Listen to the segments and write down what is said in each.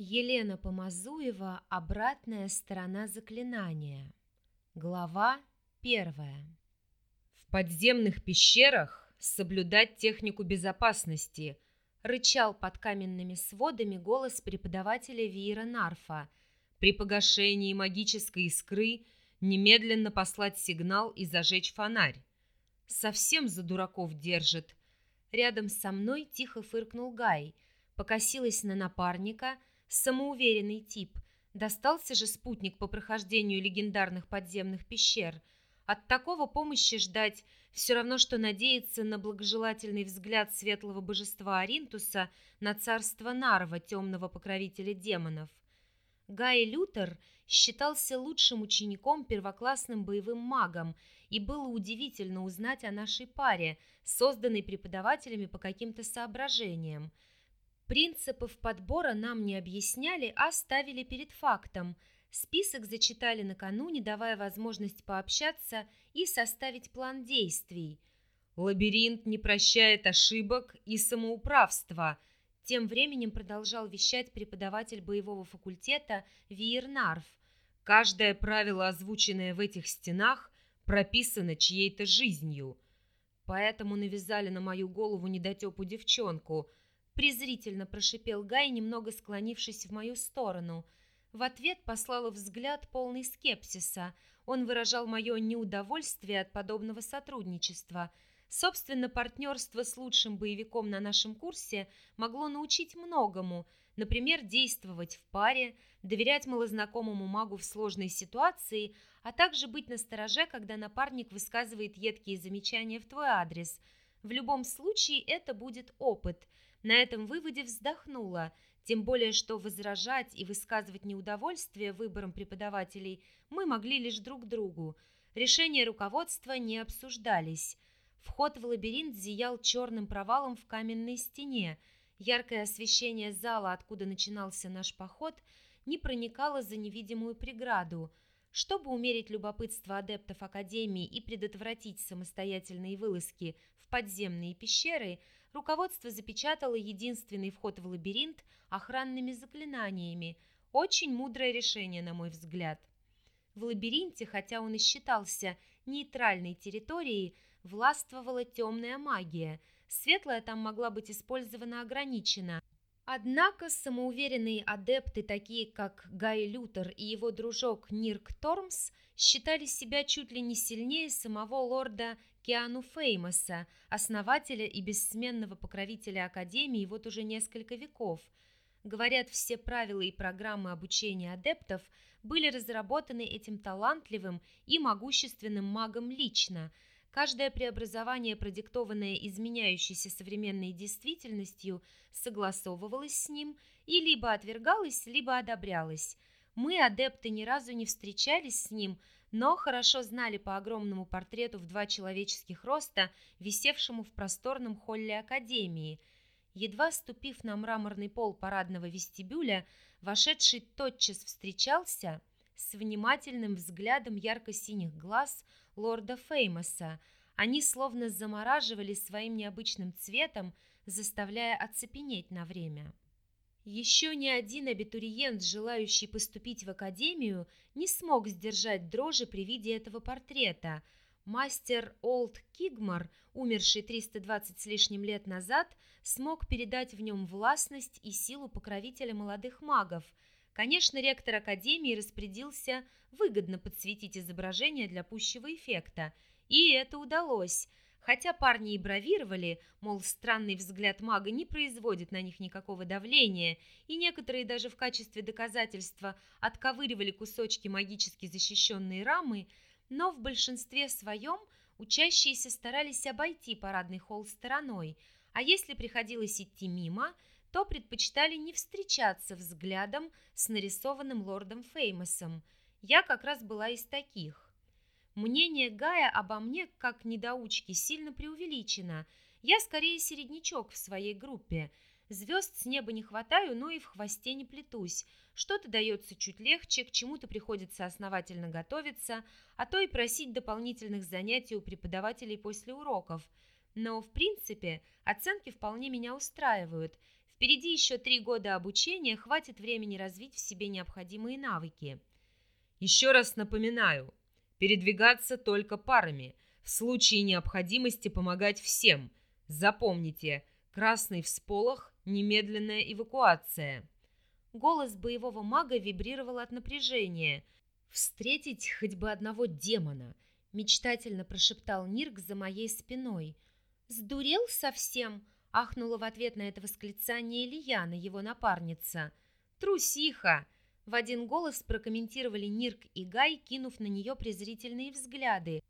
Елена Помазуева «Обратная сторона заклинания». Глава первая. В подземных пещерах соблюдать технику безопасности, рычал под каменными сводами голос преподавателя Виера Нарфа. При погашении магической искры немедленно послать сигнал и зажечь фонарь. Совсем за дураков держит. Рядом со мной тихо фыркнул Гай, покосилась на напарника – самоуверенный тип. Достался же спутник по прохождению легендарных подземных пещер. От такого помощи ждать все равно, что надеяться на благожелательный взгляд светлого божества Аринтуса на царство Нарва, темного покровителя демонов. Гай Лютер считался лучшим учеником первоклассным боевым магом, и было удивительно узнать о нашей паре, созданной преподавателями по каким-то соображениям – Принципов подбора нам не объясняли, а ставили перед фактом. Список зачитали накануне, давая возможность пообщаться и составить план действий. «Лабиринт не прощает ошибок и самоуправства», тем временем продолжал вещать преподаватель боевого факультета Виернарф. «Каждое правило, озвученное в этих стенах, прописано чьей-то жизнью. Поэтому навязали на мою голову недотепу девчонку – презрительно прошипел Гай, немного склонившись в мою сторону. В ответ послала взгляд полный скепсиса. Он выражал мое неудовольствие от подобного сотрудничества. Собственно, партнерство с лучшим боевиком на нашем курсе могло научить многому, например, действовать в паре, доверять малознакомому магу в сложной ситуации, а также быть настороже, когда напарник высказывает едкие замечания в твой адрес. В любом случае это будет опыт – на этом выводе вздохнула, тем более что возражать и высказывать неудовольствие выбором преподавателей мы могли лишь друг другу. Решения руководства не обсуждались. Вход в лабиринт зиял черным провалом в каменной стене. Яркое освещение зала, откуда начинался наш поход, не проникало за невидимую преграду. Чтобы умерить любопытство адептов Академии и предотвратить самостоятельные вылазки в подземные пещеры – руководство запечатало единственный вход в лабиринт охранными заклинаниями. Очень мудрое решение, на мой взгляд. В лабиринте, хотя он и считался нейтральной территорией, властвовала темная магия. Светлая там могла быть использована ограниченно. Однако самоуверенные адепты, такие как Гай Лютер и его дружок Нирк Тормс, считали себя чуть ли не сильнее самого лорда Киану Феймоса, основателя и бессменного покровителя Академии вот уже несколько веков. Говорят, все правила и программы обучения адептов были разработаны этим талантливым и могущественным магом лично. Каждое преобразование, продиктованное изменяющейся современной действительностью, согласовывалось с ним и либо отвергалось, либо одобрялось. Мы, адепты, ни разу не встречались с ним – но хорошо знали по огромному портрету в два человеческих роста, висевшему в просторном холле Академии. Едва ступив на мраморный пол парадного вестибюля, вошедший тотчас встречался с внимательным взглядом ярко-синих глаз лорда Феймоса. Они словно замораживали своим необычным цветом, заставляя оцепенеть на время. Еще ни один абитуриент, желающий поступить в академию, не смог сдержать дрожи при виде этого портрета. Мастер Олд Кигмар, умерший 320 с лишним лет назад, смог передать в нем властность и силу покровителя молодых магов. Конечно, ректор академии распорядился выгодно подсветить изображение для пущего эффекта, и это удалось – Хотя парни и бравировали, мол, странный взгляд мага не производит на них никакого давления, и некоторые даже в качестве доказательства отковыривали кусочки магически защищенной рамы, но в большинстве своем учащиеся старались обойти парадный холл стороной, а если приходилось идти мимо, то предпочитали не встречаться взглядом с нарисованным лордом Феймосом. Я как раз была из таких. Мнение Гая обо мне, как недоучки, сильно преувеличено. Я скорее середнячок в своей группе. Звезд с неба не хватаю, но и в хвосте не плетусь. Что-то дается чуть легче, к чему-то приходится основательно готовиться, а то и просить дополнительных занятий у преподавателей после уроков. Но, в принципе, оценки вполне меня устраивают. Впереди еще три года обучения, хватит времени развить в себе необходимые навыки. Еще раз напоминаю, передвигаться только парами, в случае необходимости помогать всем. Запомните, красный всполох, немедленная эвакуация. Голос боевого мага вибрировал от напряжения. «Встретить хоть бы одного демона!» — мечтательно прошептал Нирк за моей спиной. «Сдурел совсем?» — ахнула в ответ на это восклицание Лияна, его напарница. «Трусиха!» — в один голос прокомментировали Нирк и Гай, кинув на нее презрительные взгляды.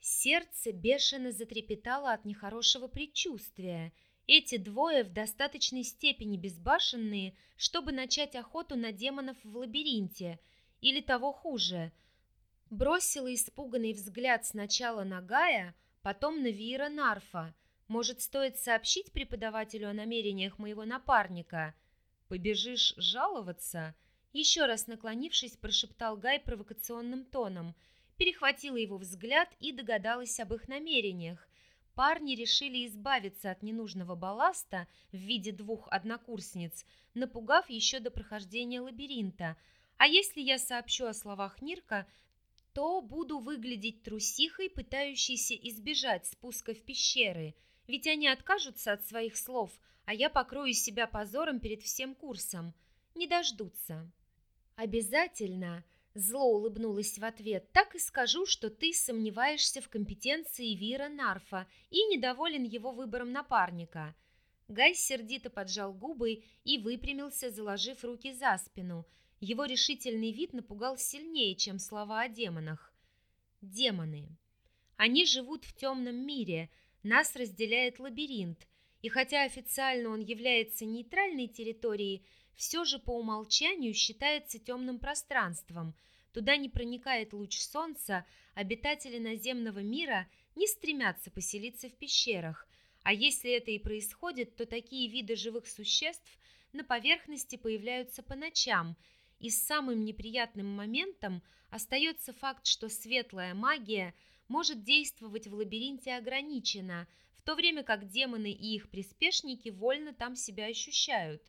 Сердце бешено затрепетало от нехорошего предчувствия. Эти двое в достаточной степени безбашенные, чтобы начать охоту на демонов в лабиринте, или того хуже. Бросила испуганный взгляд сначала на Гая, потом на Вира Нарфа. Может, стоит сообщить преподавателю о намерениях моего напарника? Побежишь жаловаться? Еще раз наклонившись, прошептал Гай провокационным тоном, перехватила его взгляд и догадалась об их намерениях. Парни решили избавиться от ненужного балласта в виде двух однокурсниц, напугав еще до прохождения лабиринта. А если я сообщу о словах Нирка, то буду выглядеть трусихой, пытающейся избежать спуска в пещеры, ведь они откажутся от своих слов, а я покрою себя позором перед всем курсом. Не дождутся. Обязательно, зло улыбнулась в ответ, так и скажу, что ты сомневаешься в компетенции Вира Нарфа и недоволен его выбором напарника. Гай сердито поджал губы и выпрямился, заложив руки за спину – его решительный вид напугал сильнее, чем слова о демонах. Демоны. Они живут в темном мире, нас разделяет лабиринт, и хотя официально он является нейтральной территорией, все же по умолчанию считается темным пространством. Туда не проникает луч солнца, обитатели наземного мира не стремятся поселиться в пещерах, а если это и происходит, то такие виды живых существ на поверхности появляются по ночам – и самым неприятным моментом остается факт, что светлая магия может действовать в лабиринте ограниченно, в то время как демоны и их приспешники вольно там себя ощущают.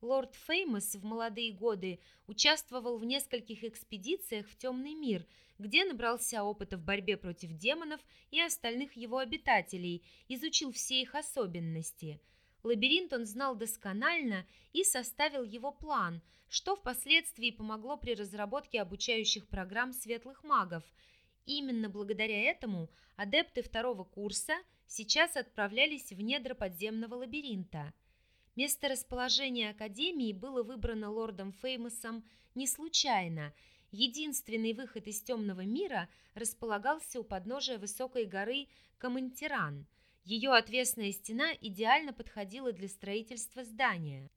Лорд Феймос в молодые годы участвовал в нескольких экспедициях в темный мир, где набрался опыта в борьбе против демонов и остальных его обитателей, изучил все их особенности. Лабиринт он знал досконально и составил его план – что впоследствии помогло при разработке обучающих программ светлых магов. Именно благодаря этому адепты второго курса сейчас отправлялись в недра подземного лабиринта. Место расположения Академии было выбрано лордом Феймосом не случайно. Единственный выход из темного мира располагался у подножия высокой горы Камантиран. Ее отвесная стена идеально подходила для строительства здания.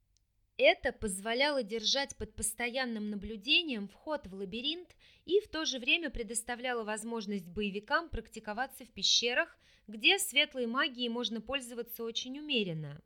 Это позволяло держать под постоянным наблюдением вход в лабиринт и в то же время предоставляло возможность боевикам практиковаться в пещерах, где светлой магией можно пользоваться очень умеренно.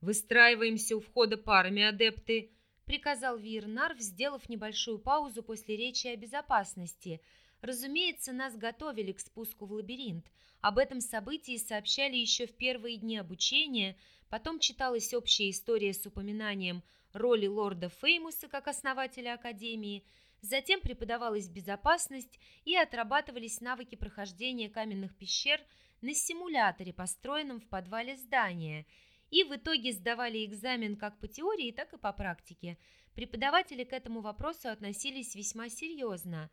«Выстраиваемся у входа парами, адепты», — приказал Вирнарв, сделав небольшую паузу после речи о безопасности. Разумеется, нас готовили к спуску в лабиринт. Об этом событии сообщали еще в первые дни обучения — Потом читалась общая история с упоминанием роли лорда Феймуса как основателя Академии, затем преподавалась безопасность и отрабатывались навыки прохождения каменных пещер на симуляторе, построенном в подвале здания, и в итоге сдавали экзамен как по теории, так и по практике. Преподаватели к этому вопросу относились весьма серьезно.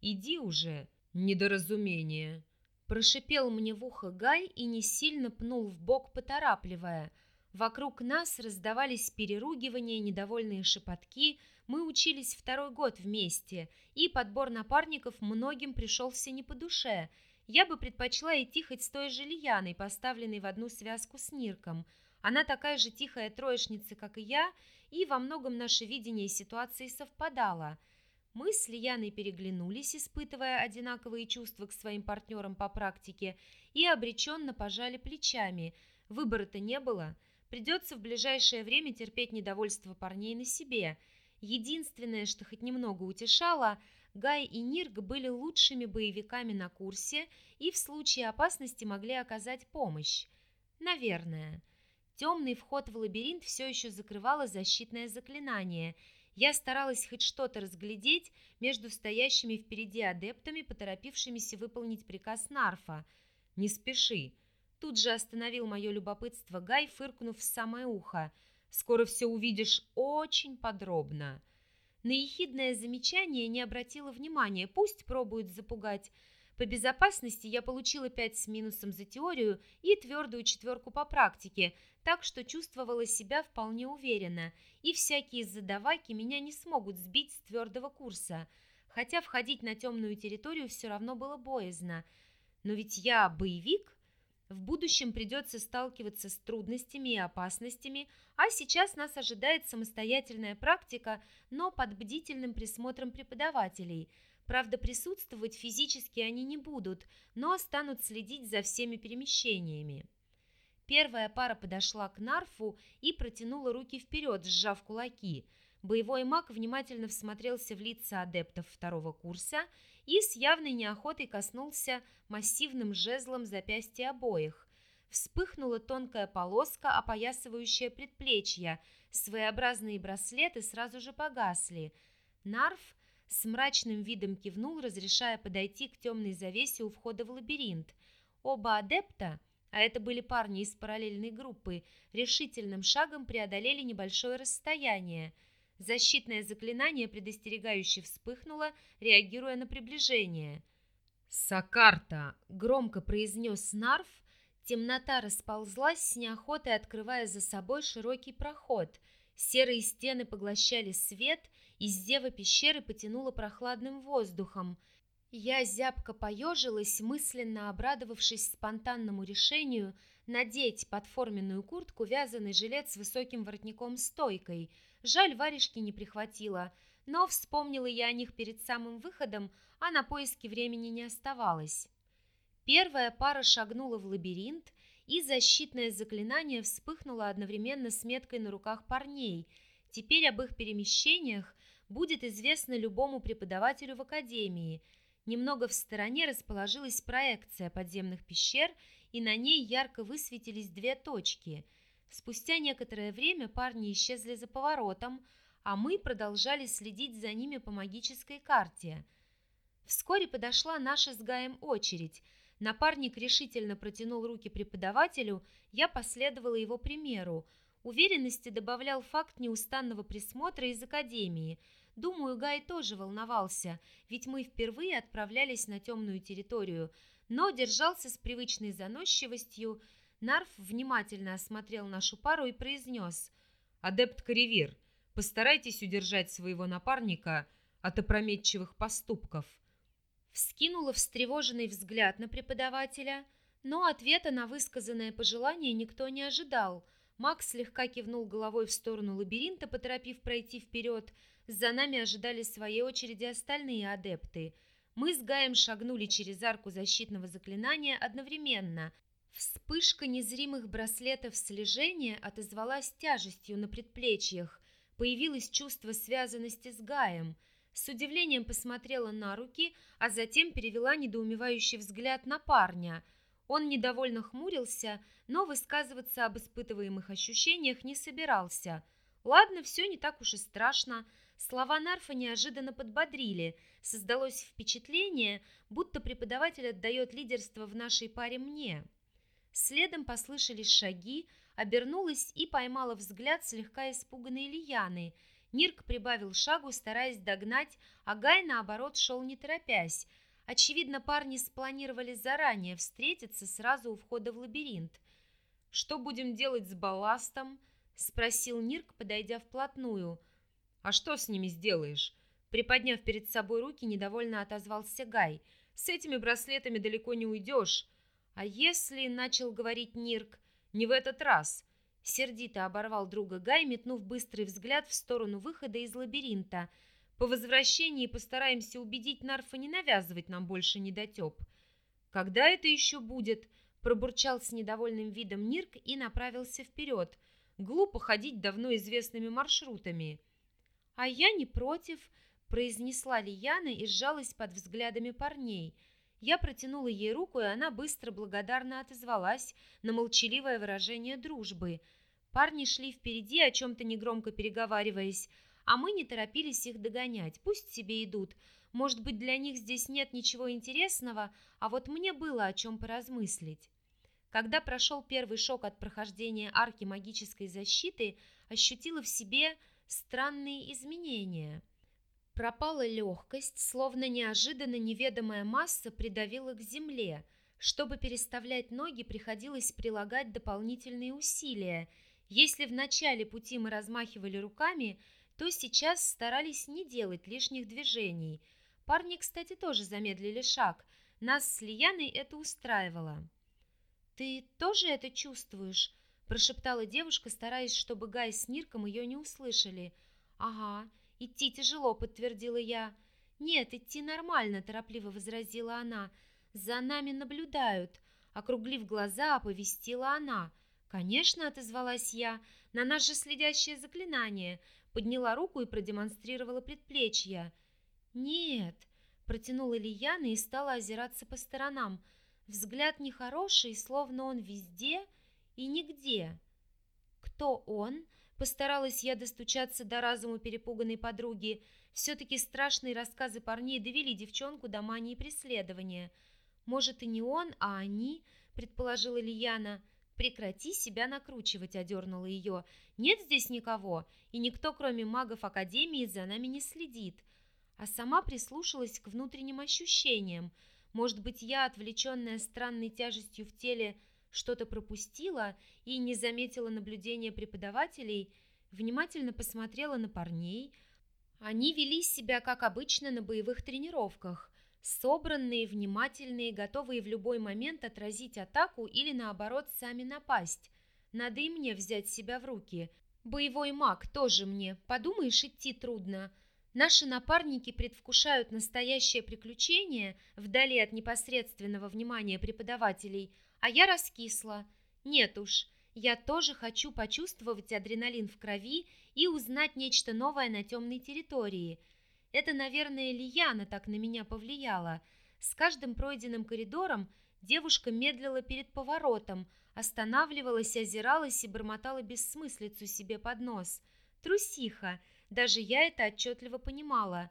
«Иди уже, недоразумение», Прошипел мне в ухо Гай и не сильно пнул в бок, поторапливая. Вокруг нас раздавались переругивания, недовольные шепотки. Мы учились второй год вместе, и подбор напарников многим пришелся не по душе. Я бы предпочла идти хоть с той же Лияной, поставленной в одну связку с Нирком. Она такая же тихая троечница, как и я, и во многом наше видение ситуации совпадало – мы с Лияной переглянулись, испытывая одинаковые чувства к своим партнерам по практике, и обреченно пожали плечами. Выбора-то не было. Придется в ближайшее время терпеть недовольство парней на себе. Единственное, что хоть немного утешало, Гай и Нирг были лучшими боевиками на курсе и в случае опасности могли оказать помощь. Наверное. Темный вход в лабиринт все еще закрывало защитное заклинание. Я старалась хоть что-то разглядеть между стоящими впереди адептами, поторопившимися выполнить приказ Нарфа. «Не спеши!» Тут же остановил мое любопытство Гай, фыркнув в самое ухо. «Скоро все увидишь очень подробно». На ехидное замечание не обратила внимания, пусть пробуют запугать. По безопасности я получила 5 с минусом за теорию и твердую четверку по практике, так что чувствовала себя вполне уверенно, и всякие задаваки меня не смогут сбить с твердого курса, хотя входить на темную территорию все равно было боязно. Но ведь я боевик, в будущем придется сталкиваться с трудностями и опасностями, а сейчас нас ожидает самостоятельная практика, но под бдительным присмотром преподавателей – Правда, присутствовать физически они не будут, но станут следить за всеми перемещениями. Первая пара подошла к Нарфу и протянула руки вперед, сжав кулаки. Боевой маг внимательно всмотрелся в лица адептов второго курса и с явной неохотой коснулся массивным жезлом запястья обоих. Вспыхнула тонкая полоска, опоясывающая предплечья. Своеобразные браслеты сразу же погасли. Нарф с мрачным видом кивнул, разрешая подойти к темной завесе у входа в лабиринт. Оба адепта, а это были парни из параллельной группы, решительным шагом преодолели небольшое расстояние. Защитное заклинание предостерегающе вспыхнуло, реагируя на приближение. «Сакарта!» — громко произнес Нарф. Темнота расползлась с неохотой, открывая за собой широкий проход. Серые стены поглощали свет — из зева пещеры потянуло прохладным воздухом. Я зябко поежилась, мысленно обрадовавшись спонтанному решению надеть под форменную куртку вязаный жилет с высоким воротником-стойкой. Жаль, варежки не прихватила, но вспомнила я о них перед самым выходом, а на поиски времени не оставалось. Первая пара шагнула в лабиринт, и защитное заклинание вспыхнуло одновременно с меткой на руках парней. Теперь об их перемещениях будет известно любому преподавателю в академии. Немного в стороне расположилась проекция подземных пещер, и на ней ярко высветились две точки. Спустя некоторое время парни исчезли за поворотом, а мы продолжали следить за ними по магической карте. Вскоре подошла наша с Гаем очередь. Напарник решительно протянул руки преподавателю, я последовала его примеру. Уверенности добавлял факт неустанного присмотра из академии – Думаю, Гай тоже волновался, ведь мы впервые отправлялись на темную территорию, но держался с привычной заносчивостью. Нарф внимательно осмотрел нашу пару и произнес «Адепт Каревир, постарайтесь удержать своего напарника от опрометчивых поступков». Вскинула встревоженный взгляд на преподавателя, но ответа на высказанное пожелание никто не ожидал. Макс слегка кивнул головой в сторону лабиринта, поторопив пройти вперед, за нами ожидали своей очереди остальные адепты. Мы с Гаем шагнули через арку защитного заклинания одновременно. Вспышка незримых браслетов слежения отозвалась тяжестью на предплечьях. Появилось чувство связанности с Гаем. С удивлением посмотрела на руки, а затем перевела недоумевающий взгляд на парня. Он недовольно хмурился, но высказываться об испытываемых ощущениях не собирался. Ладно, все не так уж и страшно. Слова Нарфа неожиданно подбодрили. Создалось впечатление, будто преподаватель отдает лидерство в нашей паре мне. Следом послышались шаги, обернулась и поймала взгляд слегка испуганной Лияны. Нирк прибавил шагу, стараясь догнать, а Гай, наоборот, шел не торопясь. Очевидно, парни спланировали заранее встретиться сразу у входа в лабиринт. «Что будем делать с балластом?» — спросил Нирк, подойдя вплотную. «А что с ними сделаешь?» Приподняв перед собой руки, недовольно отозвался Гай. «С этими браслетами далеко не уйдешь». «А если...» — начал говорить Нирк. «Не в этот раз». Сердито оборвал друга Гай, метнув быстрый взгляд в сторону выхода из лабиринта. «По возвращении постараемся убедить Нарфа не навязывать нам больше недотеп». «Когда это еще будет?» — пробурчал с недовольным видом Нирк и направился вперед. «Глупо ходить давно известными маршрутами». «А я не против», – произнесла Лияна и сжалась под взглядами парней. Я протянула ей руку, и она быстро благодарно отозвалась на молчаливое выражение дружбы. Парни шли впереди, о чем-то негромко переговариваясь, а мы не торопились их догонять. Пусть себе идут. Может быть, для них здесь нет ничего интересного, а вот мне было о чем поразмыслить. Когда прошел первый шок от прохождения арки магической защиты, ощутила в себе странные изменения. Пропала легкость, словно неожиданно неведомая масса придавила к земле. Чтобы переставлять ноги, приходилось прилагать дополнительные усилия. Если в начале пути мы размахивали руками, то сейчас старались не делать лишних движений. Парни, кстати, тоже замедлили шаг. Нас с Лияной это устраивало. «Ты тоже это чувствуешь?» – прошептала девушка, стараясь, чтобы Гай с Нирком ее не услышали. «Ага, идти тяжело», – подтвердила я. «Нет, идти нормально», – торопливо возразила она. «За нами наблюдают», – округлив глаза, оповестила она. «Конечно», – отозвалась я, – «на нас же следящее заклинание», – подняла руку и продемонстрировала предплечье. «Нет», – протянула Лияна и стала озираться по сторонам – Взгляд нехороший, словно он везде и нигде. Кто он? Постаралась я достучаться до разума перепуганной подруги. Все-таки страшные рассказы парней довели девчонку до мании преследования. Может, и не он, а они, предположила Лияна. «Прекрати себя накручивать», — одернула ее. «Нет здесь никого, и никто, кроме магов Академии, за нами не следит». А сама прислушалась к внутренним ощущениям — может быть, я, отвлеченная странной тяжестью в теле, что-то пропустила и не заметила наблюдения преподавателей, внимательно посмотрела на парней. Они вели себя, как обычно, на боевых тренировках, собранные, внимательные, готовые в любой момент отразить атаку или, наоборот, сами напасть. Надо и мне взять себя в руки. Боевой маг тоже мне, подумаешь, идти трудно – Наши напарники предвкушают настоящее приключение вдали от непосредственного внимания преподавателей, а я раскисла. Нет уж, я тоже хочу почувствовать адреналин в крови и узнать нечто новое на темной территории. Это, наверное, Лияна так на меня повлияла. С каждым пройденным коридором девушка медлила перед поворотом, останавливалась, озиралась и бормотала бессмыслицу себе под нос. Трусиха! Даже я это отчетливо понимала.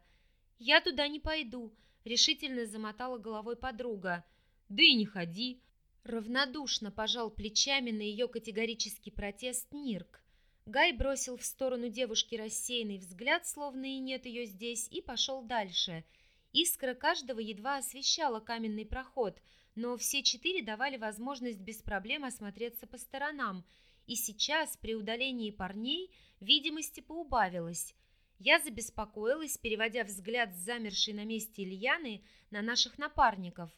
«Я туда не пойду», — решительно замотала головой подруга. «Да и не ходи», — равнодушно пожал плечами на ее категорический протест Нирк. Гай бросил в сторону девушки рассеянный взгляд, словно и нет ее здесь, и пошел дальше. Искра каждого едва освещала каменный проход, но все четыре давали возможность без проблем осмотреться по сторонам, и сейчас, при удалении парней, видимости поубавилось. Я забеспокоилась, переводя взгляд с замершей на месте Ильяны на наших напарников.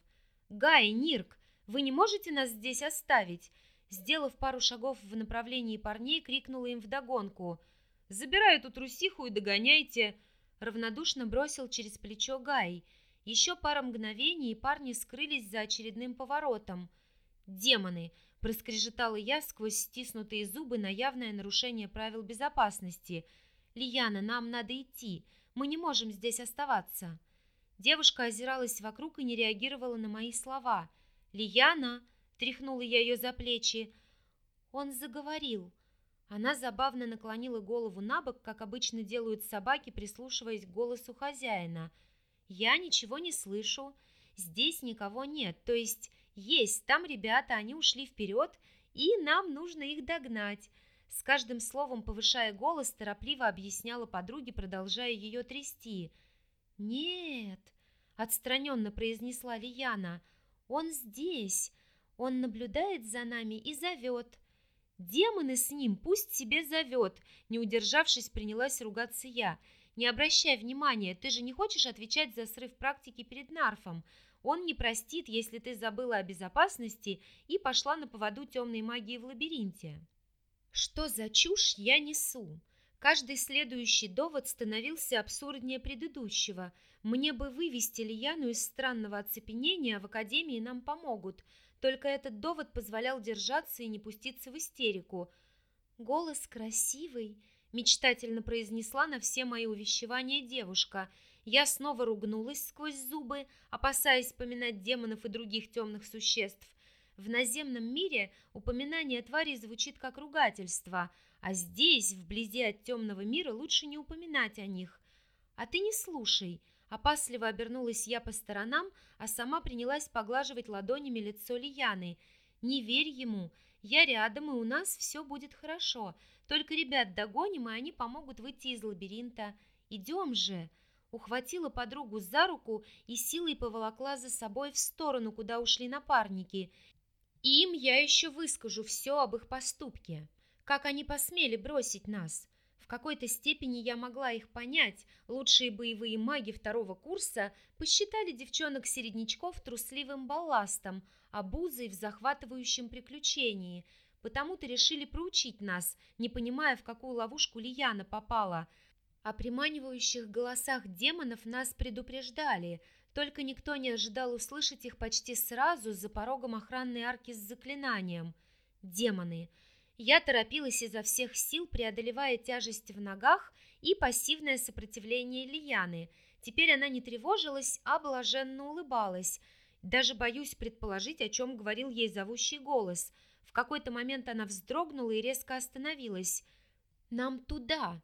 «Гай, Нирк, вы не можете нас здесь оставить?» Сделав пару шагов в направлении парней, крикнула им вдогонку. «Забирай эту трусиху и догоняйте!» Равнодушно бросил через плечо Гай. Еще пара мгновений, и парни скрылись за очередным поворотом. «Демоны!» – проскрежетала я сквозь стиснутые зубы на явное нарушение правил безопасности. «Лияна, нам надо идти. Мы не можем здесь оставаться». Девушка озиралась вокруг и не реагировала на мои слова. «Лияна!» – тряхнула я ее за плечи. Он заговорил. Она забавно наклонила голову на бок, как обычно делают собаки, прислушиваясь к голосу хозяина. «Я ничего не слышу. Здесь никого нет. То есть есть, там ребята, они ушли вперед, и нам нужно их догнать. С каждым словом, повышая голос, торопливо объясняла подруге, продолжая ее трясти. «Нет», — отстраненно произнесла Лияна, — «он здесь, он наблюдает за нами и зовет». «Демоны с ним, пусть себе зовет!» Не удержавшись, принялась ругаться я. «Не обращай внимания, ты же не хочешь отвечать за срыв практики перед Нарфом. Он не простит, если ты забыла о безопасности и пошла на поводу темной магии в лабиринте. Что за чушь я несу? Каждый следующий довод становился абсурднее предыдущего. Мне бы вывести Лияну из странного оцепенения, в академии нам помогут. Только этот довод позволял держаться и не пуститься в истерику. Голос красивый, мечтательно произнесла на все мои увещевания девушка – я снова ругнулась сквозь зубы, опасаясь поминать демонов и других темных существ. В наземном мире упоминание твари звучит как ругательство, а здесь, вблизи от темного мира, лучше не упоминать о них. А ты не слушай. Опасливо обернулась я по сторонам, а сама принялась поглаживать ладонями лицо Лияны. Не верь ему. Я рядом, и у нас все будет хорошо. Только ребят догоним, и они помогут выйти из лабиринта. Идем же!» Ухватила подругу за руку и силой поволокла за собой в сторону, куда ушли напарники. Им я еще выскажу все об их поступке. Как они посмели бросить нас. Какой-то степени я могла их понять. Лучшие боевые маги второго курса посчитали девчонок-середнячков трусливым балластом, обузой в захватывающем приключении – Потому-то решили проучить нас, не понимая, в какую ловушку Лияна попала. О приманивающих голосах демонов нас предупреждали, только никто не ожидал услышать их почти сразу за порогом охранной арки с заклинанием. Демоны. Я торопилась изо всех сил, преодолевая тяжесть в ногах и пассивное сопротивление Лияны. Теперь она не тревожилась, а блаженно улыбалась. Даже боюсь предположить, о чем говорил ей зовущий голос – в какой-то момент она вздрогнула и резко остановилась. «Нам туда!»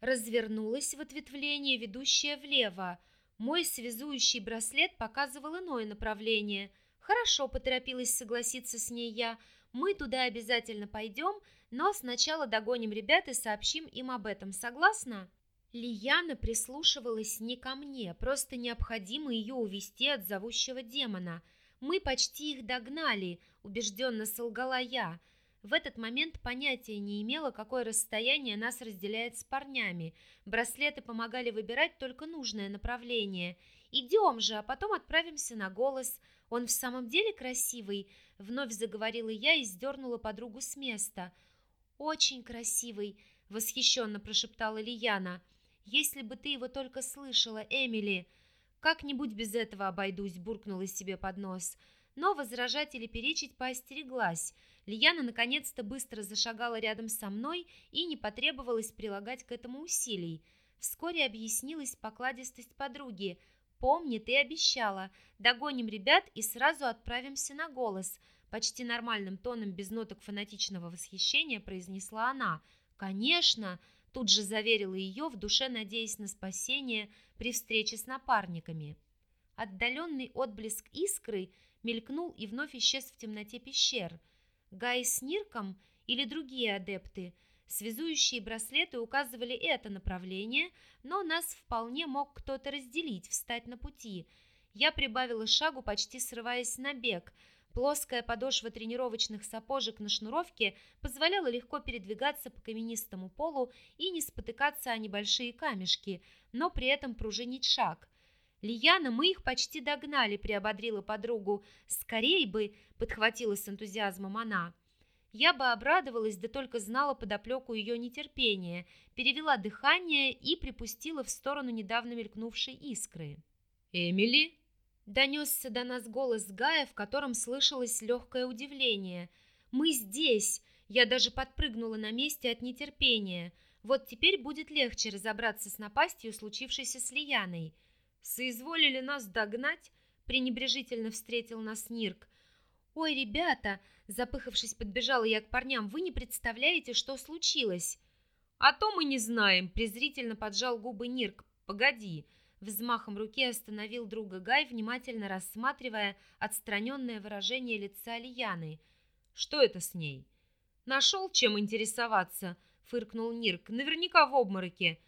Развернулась в ответвление, ведущее влево. Мой связующий браслет показывал иное направление. «Хорошо», — поторопилась согласиться с ней я. «Мы туда обязательно пойдем, но сначала догоним ребят и сообщим им об этом. Согласна?» Лияна прислушивалась не ко мне, просто необходимо ее увести от зовущего демона — мы почти их догнали, убежденно солгала я. В этот момент понятия не имела, какое расстояние нас разделяет с парнями. Браслеты помогали выбирать только нужное направление. «Идем же, а потом отправимся на голос. Он в самом деле красивый», — вновь заговорила я и сдернула подругу с места. «Очень красивый», — восхищенно прошептала Лияна. «Если бы ты его только слышала, Эмили!» «Как-нибудь без этого обойдусь», – буркнула себе под нос. Но возражать или перечить поостереглась. Лияна наконец-то быстро зашагала рядом со мной и не потребовалось прилагать к этому усилий. Вскоре объяснилась покладистость подруги. «Помни, ты обещала. Догоним ребят и сразу отправимся на голос», – почти нормальным тоном без ноток фанатичного восхищения произнесла она. «Конечно!» Тут же заверила ее, в душе надеясь на спасение при встрече с напарниками. Отдаленный отблеск искры мелькнул и вновь исчез в темноте пещер. Гай с Нирком или другие адепты, связующие браслеты указывали это направление, но нас вполне мог кто-то разделить, встать на пути. Я прибавила шагу, почти срываясь на бег – Плоская подошва тренировочных сапожек на шнуровке позволяла легко передвигаться по каменистому полу и не спотыкаться о небольшие камешки, но при этом пружинить шаг. «Лияна, мы их почти догнали», — приободрила подругу. «Скорей бы!» — подхватила с энтузиазмом она. Я бы обрадовалась, да только знала подоплеку ее нетерпения, перевела дыхание и припустила в сторону недавно мелькнувшей искры. «Эмили?» Донесся до нас голос Гая, в котором слышалось легкое удивление. «Мы здесь!» Я даже подпрыгнула на месте от нетерпения. Вот теперь будет легче разобраться с напастью, случившейся с Лияной. «Соизволили нас догнать?» пренебрежительно встретил нас Нирк. «Ой, ребята!» Запыхавшись, подбежала я к парням. «Вы не представляете, что случилось?» «А то мы не знаем!» презрительно поджал губы Нирк. «Погоди!» Взмахом руки остановил друга Гай, внимательно рассматривая отстраненное выражение лица Лияны. «Что это с ней?» «Нашел, чем интересоваться», — фыркнул Нирк. «Наверняка в обмороке».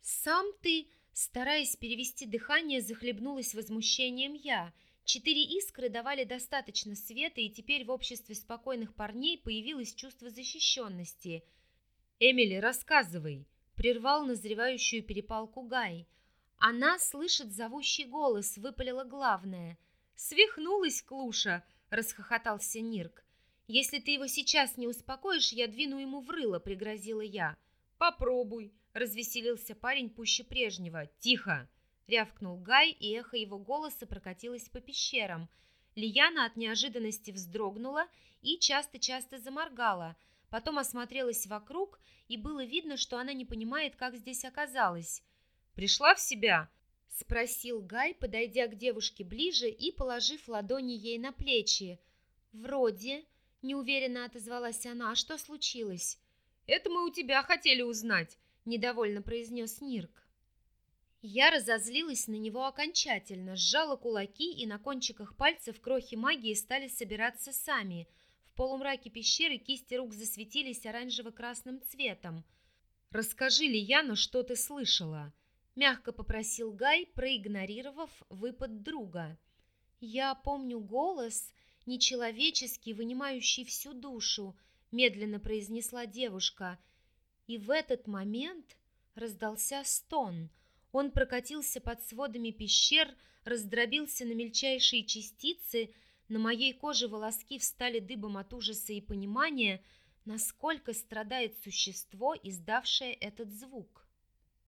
«Сам ты...» Стараясь перевести дыхание, захлебнулась возмущением я. Четыре искры давали достаточно света, и теперь в обществе спокойных парней появилось чувство защищенности. «Эмили, рассказывай!» — прервал назревающую перепалку Гай — она слышит зовущий голос, выпалила главное. «Свихнулась, Клуша!» — расхохотался Нирк. «Если ты его сейчас не успокоишь, я двину ему в рыло», — пригрозила я. «Попробуй», — развеселился парень пуще прежнего. «Тихо!» — рявкнул Гай, и эхо его голоса прокатилось по пещерам. Лияна от неожиданности вздрогнула и часто-часто заморгала. Потом осмотрелась вокруг, и было видно, что она не понимает, как здесь оказалась. Пришла в себя?» — спросил Гай, подойдя к девушке ближе и положив ладони ей на плечи. «Вроде», — неуверенно отозвалась она. «А что случилось?» «Это мы у тебя хотели узнать», — недовольно произнес Нирк. Я разозлилась на него окончательно, сжала кулаки, и на кончиках пальцев крохи магии стали собираться сами. В полумраке пещеры кисти рук засветились оранжево-красным цветом. «Расскажи, Лияна, что ты слышала?» — мягко попросил Гай, проигнорировав выпад друга. «Я помню голос, нечеловеческий, вынимающий всю душу», — медленно произнесла девушка. И в этот момент раздался стон — он прокатился под сводами пещер, раздробился на мельчайшие частицы, на моей коже волоски встали дыбом от ужаса и понимания, насколько страдает существо, издавшее этот звук.